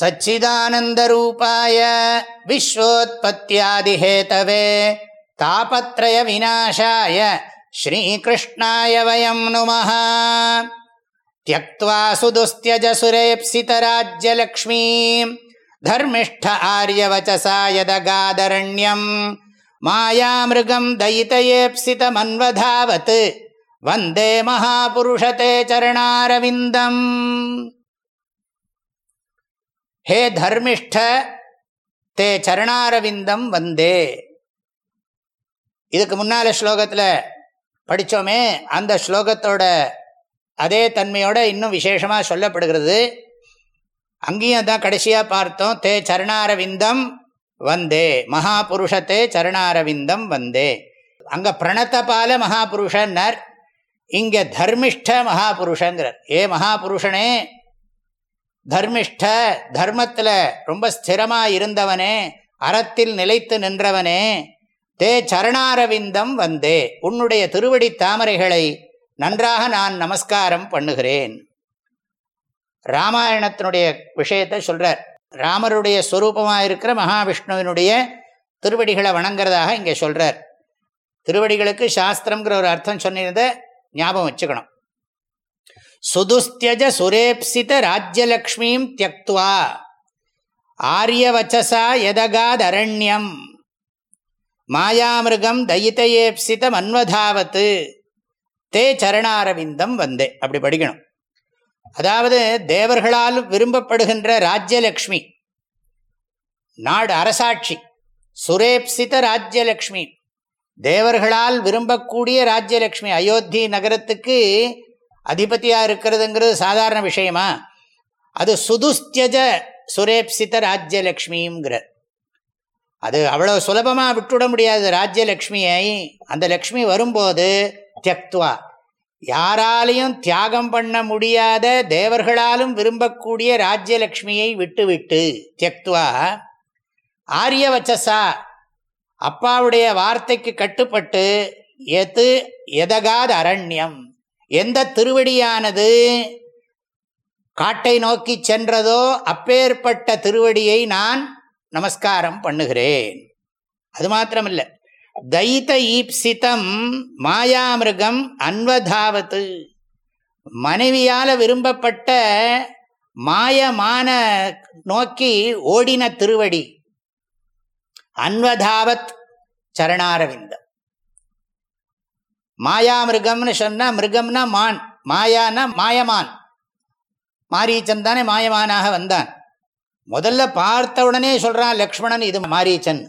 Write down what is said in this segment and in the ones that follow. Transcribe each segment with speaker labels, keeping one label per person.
Speaker 1: सच्चिदानन्दरूपाय विश्वोत्पत्त्यादिहेतवे तापत्रयविनाशाय श्रीकृष्णाय वयं नुमः त्यक्त्वा सुदुस्त्यजसुरेप्सितराज्यलक्ष्मीं धर्मिष्ठ आर्यवचसा यदगादरण्यम् मायामृगं दयितयेप्सितमन्वधावत् वन्दे महापुरुषते चरणारविन्दम् ஹே தர்மிஷ்ட தே சரணாரவிந்தம் வந்தே. இதுக்கு முன்னால ஸ்லோகத்தில் படித்தோமே அந்த ஸ்லோகத்தோட அதே தன்மையோட இன்னும் விசேஷமாக சொல்லப்படுகிறது. அங்கேயும் தான் கடைசியாக பார்த்தோம் தே சரணாரவிந்தம் வந்தே. மகாபுருஷத்தே சரணாரவிந்தம் வந்தே. அங்கே பிரணத்தபால மகாபுருஷன்னர் இங்கே தர்மிஷ்ட மகாபுருஷங்கிறார். ஏ மகாபுருஷனே தர்மிஷ்ட தர்மத்தில் ரொம்ப ஸ்திரமாக இருந்தவனே அறத்தில் நிலைத்து நின்றவனே தே சரணாரவிந்தம் வந்தே உன்னுடைய திருவடி தாமரைகளை நன்றாக நான் நமஸ்காரம் பண்ணுகிறேன். ராமாயணத்தினுடைய விஷயத்தை சொல்கிறார் ராமருடைய ஸ்வரூபமாக இருக்கிற மகாவிஷ்ணுவினுடைய திருவடிகளை வணங்குறதாக இங்கே சொல்கிறார் திருவடிகளுக்கு சாஸ்திரங்கிற ஒரு அர்த்தம் சொன்னிருந்த ஞாபகம் வச்சுக்கணும். சுதுஸ்தியஜ சுரேப்சித ராஜ்யலக்ஷ்மீம் தியக்துவா ஆரியவச்சசா யதகாதரண்யம் மாயாமிருகம் தயிதயேப்சிதம் மன்வதாவத்து தே சரணாரவிந்தம் வந்தே அப்படி படிக்கணும் அதாவது தேவர்களால் விரும்பப்படுகின்ற ராஜ்யலக்ஷ்மி நாடு அரசாட்சி சுரேப்சித ராஜ்யலக்ஷ்மி தேவர்களால் விரும்பக்கூடிய ராஜ்யலக்ஷ்மி அயோத்தி நகரத்துக்கு அதிபதியாக இருக்கிறதுங்கிறது சாதாரண விஷயமா? அது சுதுஸ்தியஜ சுரேப்சித ராஜ்யலக்ஷ்மிங்கிறார் அது அவ்வளோ சுலபமாக விட்டுவிட முடியாது. ராஜ்யலக்ஷ்மியை அந்த லக்ஷ்மி வரும்போது தியக்துவா. யாராலையும் தியாகம் பண்ண முடியாத தேவர்களாலும் விரும்பக்கூடிய ராஜ்யலக்ஷ்மியை விட்டுவிட்டு தியக்துவா ஆரியவச்சசா அப்பாவுடைய வார்த்தைக்கு கட்டுப்பட்டு எது எதகாத அரண்யம். எந்த திருவடியானது காட்டை நோக்கி சென்றதோ அப்பேற்பட்ட திருவடியை நான் நமஸ்காரம் பண்ணுகிறேன். அது மாத்திரமில்லை. தைத்த ஈப்சிதம் மாயாமிருகம் அன்வதாவத்து. மனைவியால் விரும்பப்பட்ட மாயமான நோக்கி ஓடின திருவடி. அன்வதாவத் சரணாரவிந்தம். மாயா மிருகம்னு சொன்னால் மிருகம்னா மான் மாயானா மாயமான். மாரீச்சன் தானே மாயமானாக வந்தான். முதல்ல பார்த்த உடனே சொல்கிறான் லக்ஷ்மணன் இது மாரீச்சன்.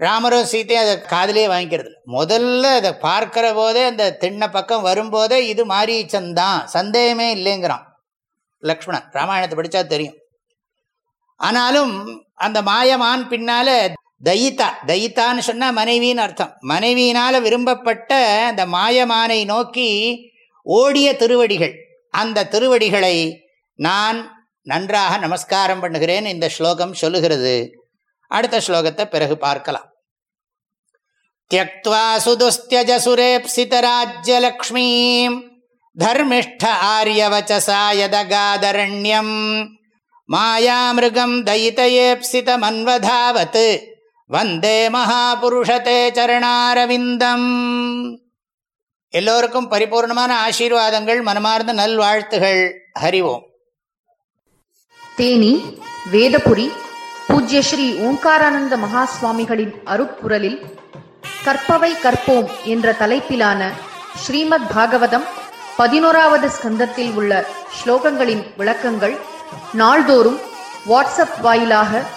Speaker 1: ராமரும் சீத்தையும் அதை காதலே வாங்கிக்கிறது. முதல்ல அதை பார்க்கிற போதே அந்த திண்ண பக்கம் வரும்போதே இது மாரீச்சன் தான் சந்தேகமே இல்லைங்கிறான் லக்ஷ்மணன். ராமாயணத்தை படித்தா தெரியும். ஆனாலும் அந்த மாயமான் பின்னால தயிதா தயித்தான்னு சொன்னால் மனைவின்னு அர்த்தம். மனைவியினால் விரும்பப்பட்ட அந்த மாயமானை நோக்கி ஓடிய திருவடிகள். அந்த திருவடிகளை நான் நன்றாக நமஸ்காரம் பண்ணுகிறேன். இந்த ஸ்லோகம் சொல்லுகிறது. அடுத்த ஸ்லோகத்தை பிறகு பார்க்கலாம். தியக்வா சுதுஸ்தியஜ சுரேப்சிதராஜ்யலக்ஷ்மீம் தர்மிஷ்ட ஆரியவச்சசாயதகாதரண்யம் மாயாமிருகம் தயிதயேப்சிதமன்வதாவத் வந்தே மகாபுருஷத்தே சரணாரவிந்தம். எல்லோருக்கும் பரிபூர்ணமான ஆசீர்வாதங்கள் மனமார்ந்த நல்வாழ்த்துகள். ஹரிவோம்.
Speaker 2: தேனி வேதபுரி பூஜ்ய ஸ்ரீ ஓம்காரானந்த மகா சுவாமிகளின் அருப்புரலில் கற்பவை கற்போம் என்ற தலைப்பிலான ஸ்ரீமத் பாகவதம் பதினோராவது ஸ்கந்தத்தில் உள்ள ஸ்லோகங்களின் விளக்கங்கள் நாள்தோறும் வாட்ஸ்அப் வாயிலாக